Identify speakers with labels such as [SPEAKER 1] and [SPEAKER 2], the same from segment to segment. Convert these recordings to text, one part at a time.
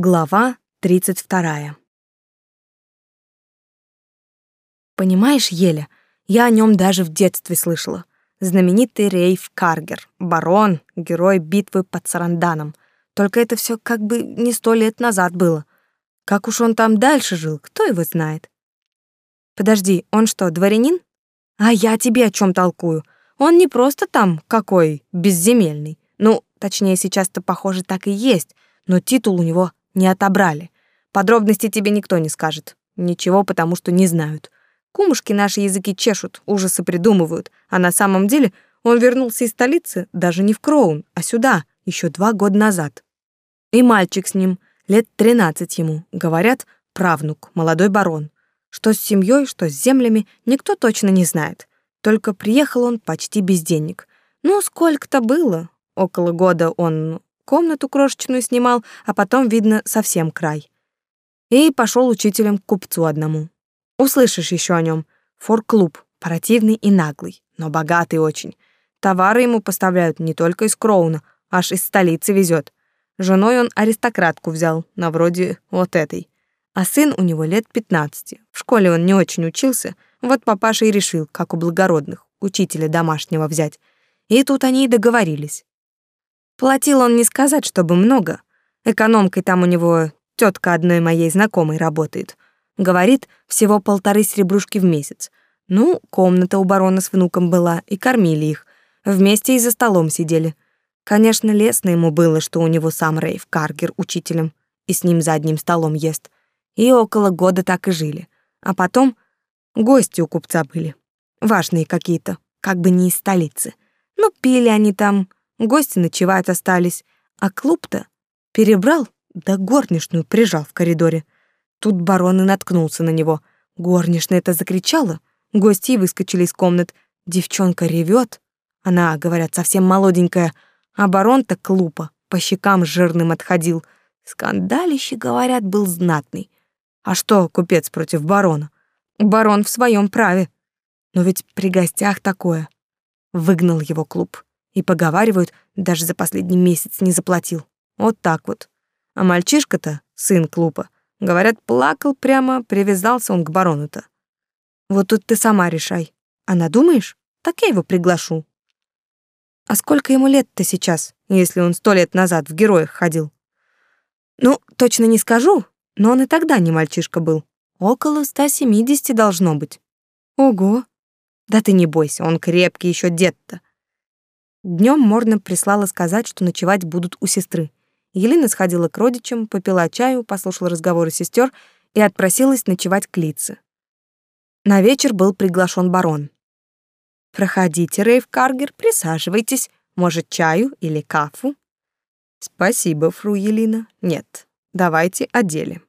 [SPEAKER 1] Глава 32. Понимаешь, Еля, я о нем даже в детстве слышала. Знаменитый Рейф Каргер, барон, герой битвы под Саранданом. Только это все как бы не сто лет назад было. Как уж он там дальше жил, кто его знает? Подожди, он что, дворянин? А я тебе о чем толкую? Он не просто там какой безземельный. Ну, точнее, сейчас-то, похоже, так и есть, но титул у него не отобрали. Подробности тебе никто не скажет. Ничего, потому что не знают. Кумушки наши языки чешут, ужасы придумывают, а на самом деле он вернулся из столицы даже не в Кроун, а сюда, еще два года назад. И мальчик с ним, лет тринадцать ему, говорят, правнук, молодой барон. Что с семьей, что с землями, никто точно не знает. Только приехал он почти без денег. Ну, сколько-то было. Около года он комнату крошечную снимал, а потом, видно, совсем край. И пошел учителем к купцу одному. Услышишь еще о нем. Фор-клуб, противный и наглый, но богатый очень. Товары ему поставляют не только из Кроуна, аж из столицы везет. Женой он аристократку взял, на вроде вот этой. А сын у него лет пятнадцати. В школе он не очень учился, вот папаша и решил, как у благородных, учителя домашнего взять. И тут они и договорились. Платил он не сказать, чтобы много. Экономкой там у него тетка одной моей знакомой работает. Говорит, всего полторы серебрушки в месяц. Ну, комната у барона с внуком была, и кормили их. Вместе и за столом сидели. Конечно, лестно ему было, что у него сам Рейв Каргер учителем, и с ним за одним столом ест. И около года так и жили. А потом гости у купца были. Важные какие-то, как бы не из столицы. Ну, пили они там, Гости ночевать остались, а клуб-то перебрал, да горничную прижал в коридоре. Тут барон и наткнулся на него. Горничная это закричала, гости выскочили из комнат. Девчонка ревет, она, говорят, совсем молоденькая, а барон-то клупа, по щекам жирным отходил. Скандалище, говорят, был знатный. А что купец против барона? Барон в своем праве. Но ведь при гостях такое. Выгнал его клуб. И поговаривают, даже за последний месяц не заплатил. Вот так вот. А мальчишка-то, сын клуба, говорят, плакал прямо, привязался он к барону-то. Вот тут ты сама решай. А надумаешь? Так я его приглашу. А сколько ему лет-то сейчас, если он сто лет назад в героях ходил? Ну, точно не скажу, но он и тогда не мальчишка был. Около 170 должно быть. Ого. Да ты не бойся, он крепкий еще дед-то. Днем Морна прислала сказать, что ночевать будут у сестры. Елена сходила к родичам, попила чаю, послушала разговоры сестер и отпросилась ночевать к Лице. На вечер был приглашен барон. «Проходите, Рейв Каргер, присаживайтесь. Может, чаю или кафу?» «Спасибо, фру Елена. Нет, давайте о деле».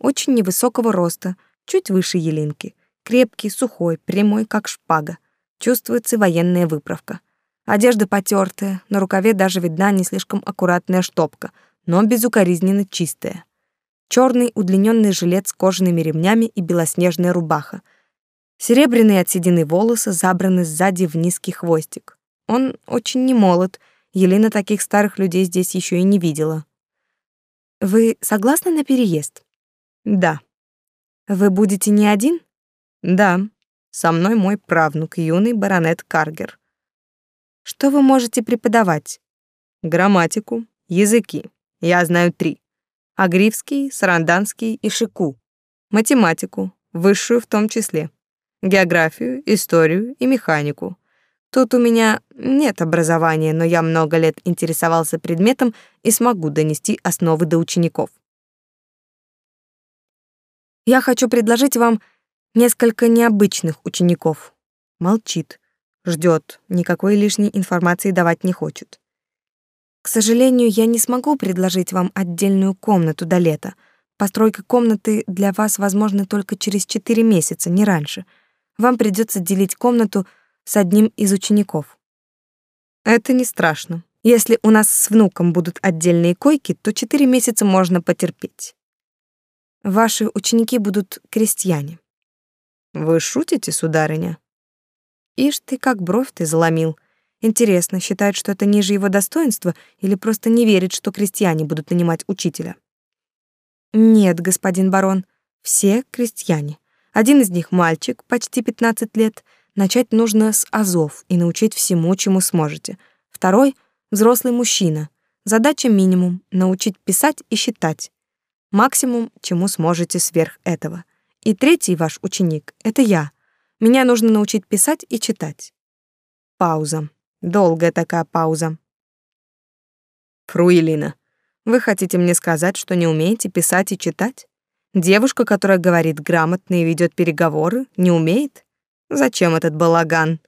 [SPEAKER 1] Очень невысокого роста, чуть выше Елинки. Крепкий, сухой, прямой, как шпага. Чувствуется военная выправка. Одежда потертая, на рукаве даже видна не слишком аккуратная штопка, но безукоризненно чистая. Черный удлиненный жилет с кожаными ремнями и белоснежная рубаха. Серебряные от волосы забраны сзади в низкий хвостик. Он очень не молод. Елена таких старых людей здесь еще и не видела. Вы согласны на переезд? Да. Вы будете не один? Да. Со мной мой правнук, юный баронет Каргер. Что вы можете преподавать? Грамматику, языки. Я знаю три. Агрифский, саранданский и шику. Математику, высшую в том числе. Географию, историю и механику. Тут у меня нет образования, но я много лет интересовался предметом и смогу донести основы до учеников. Я хочу предложить вам несколько необычных учеников. Молчит ждет, никакой лишней информации давать не хочет. К сожалению, я не смогу предложить вам отдельную комнату до лета. Постройка комнаты для вас возможна только через 4 месяца, не раньше. Вам придется делить комнату с одним из учеников. Это не страшно. Если у нас с внуком будут отдельные койки, то 4 месяца можно потерпеть. Ваши ученики будут крестьяне. Вы шутите, сударыня? Ишь ты, как бровь ты заломил. Интересно, считает, что это ниже его достоинства или просто не верит, что крестьяне будут нанимать учителя? Нет, господин барон, все крестьяне. Один из них мальчик, почти 15 лет. Начать нужно с азов и научить всему, чему сможете. Второй — взрослый мужчина. Задача минимум — научить писать и считать. Максимум, чему сможете сверх этого. И третий ваш ученик — это я. Меня нужно научить писать и читать. Пауза. Долгая такая пауза.
[SPEAKER 2] Фруилина, вы хотите мне сказать, что не умеете писать и читать? Девушка, которая говорит грамотно и ведет переговоры, не умеет? Зачем этот балаган?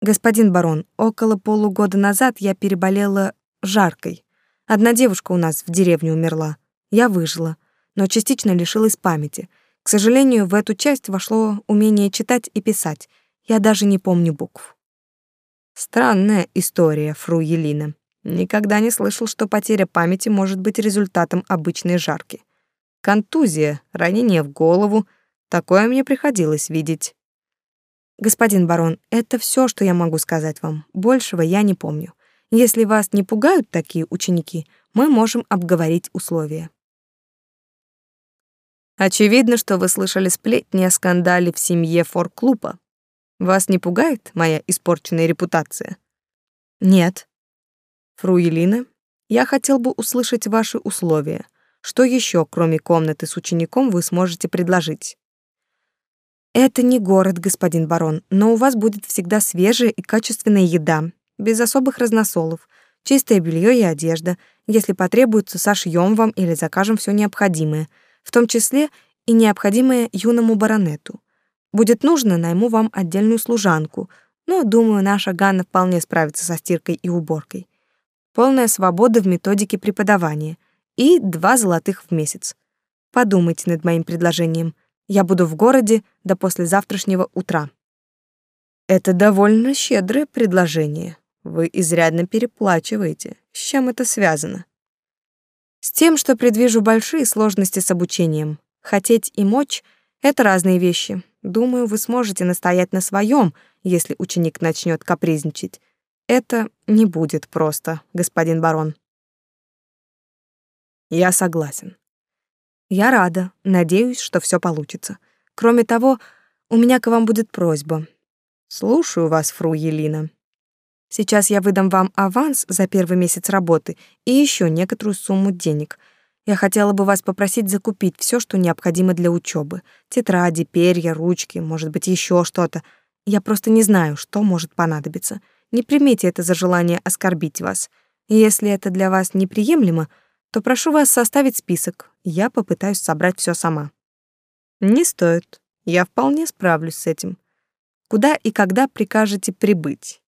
[SPEAKER 1] Господин барон, около полугода назад я переболела жаркой. Одна девушка у нас в деревне умерла. Я выжила, но частично лишилась памяти. К сожалению, в эту часть вошло умение читать и писать. Я даже не помню букв.
[SPEAKER 2] Странная история, фру Елина. Никогда не слышал, что потеря памяти может быть результатом обычной жарки. Контузия, ранение в голову — такое мне приходилось видеть.
[SPEAKER 1] Господин барон, это все, что я могу сказать вам. Большего я не помню. Если вас не пугают такие ученики, мы можем обговорить условия.
[SPEAKER 2] Очевидно, что вы слышали сплетни о скандале в семье Форклупа. Вас не пугает моя испорченная репутация?
[SPEAKER 1] Нет.
[SPEAKER 2] Фру Елина, я хотел бы услышать ваши условия. Что еще, кроме комнаты с учеником, вы сможете предложить?
[SPEAKER 1] Это не город, господин барон, но у вас будет всегда свежая и качественная еда, без особых разносолов, чистое белье и одежда. Если потребуется, сошьем вам или закажем все необходимое, в том числе и необходимое юному баронету. Будет нужно, найму вам отдельную служанку, но, думаю, наша Ганна вполне справится со стиркой и уборкой полная свобода в методике преподавания и два золотых в месяц. Подумайте над моим предложением. Я буду в городе до послезавтрашнего утра.
[SPEAKER 2] Это довольно щедрое предложение. Вы изрядно переплачиваете. С чем это связано?
[SPEAKER 1] С тем, что предвижу большие сложности с обучением. Хотеть и мочь — это разные вещи. Думаю, вы сможете настоять на своем, если ученик начнет капризничать. Это не будет просто, господин барон.
[SPEAKER 2] Я согласен.
[SPEAKER 1] Я рада, надеюсь, что все получится. Кроме того, у меня к вам будет просьба.
[SPEAKER 2] Слушаю вас, фру Елина.
[SPEAKER 1] Сейчас я выдам вам аванс за первый месяц работы и еще некоторую сумму денег. Я хотела бы вас попросить закупить все, что необходимо для учебы: Тетради, перья, ручки, может быть, еще что-то. Я просто не знаю, что может понадобиться. Не примите это за желание оскорбить вас. Если это для вас неприемлемо, то прошу вас составить список. Я попытаюсь собрать все сама.
[SPEAKER 2] Не стоит. Я вполне справлюсь с этим.
[SPEAKER 1] Куда и когда прикажете прибыть?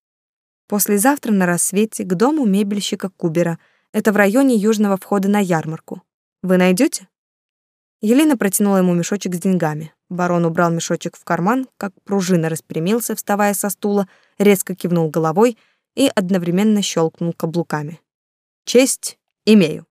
[SPEAKER 1] Послезавтра на рассвете к дому мебельщика Кубера. Это в районе южного входа на ярмарку. Вы найдете? Елена протянула ему мешочек с деньгами. Барон убрал мешочек в карман, как пружина распрямился, вставая со стула, резко кивнул головой и одновременно щелкнул каблуками.
[SPEAKER 2] «Честь имею».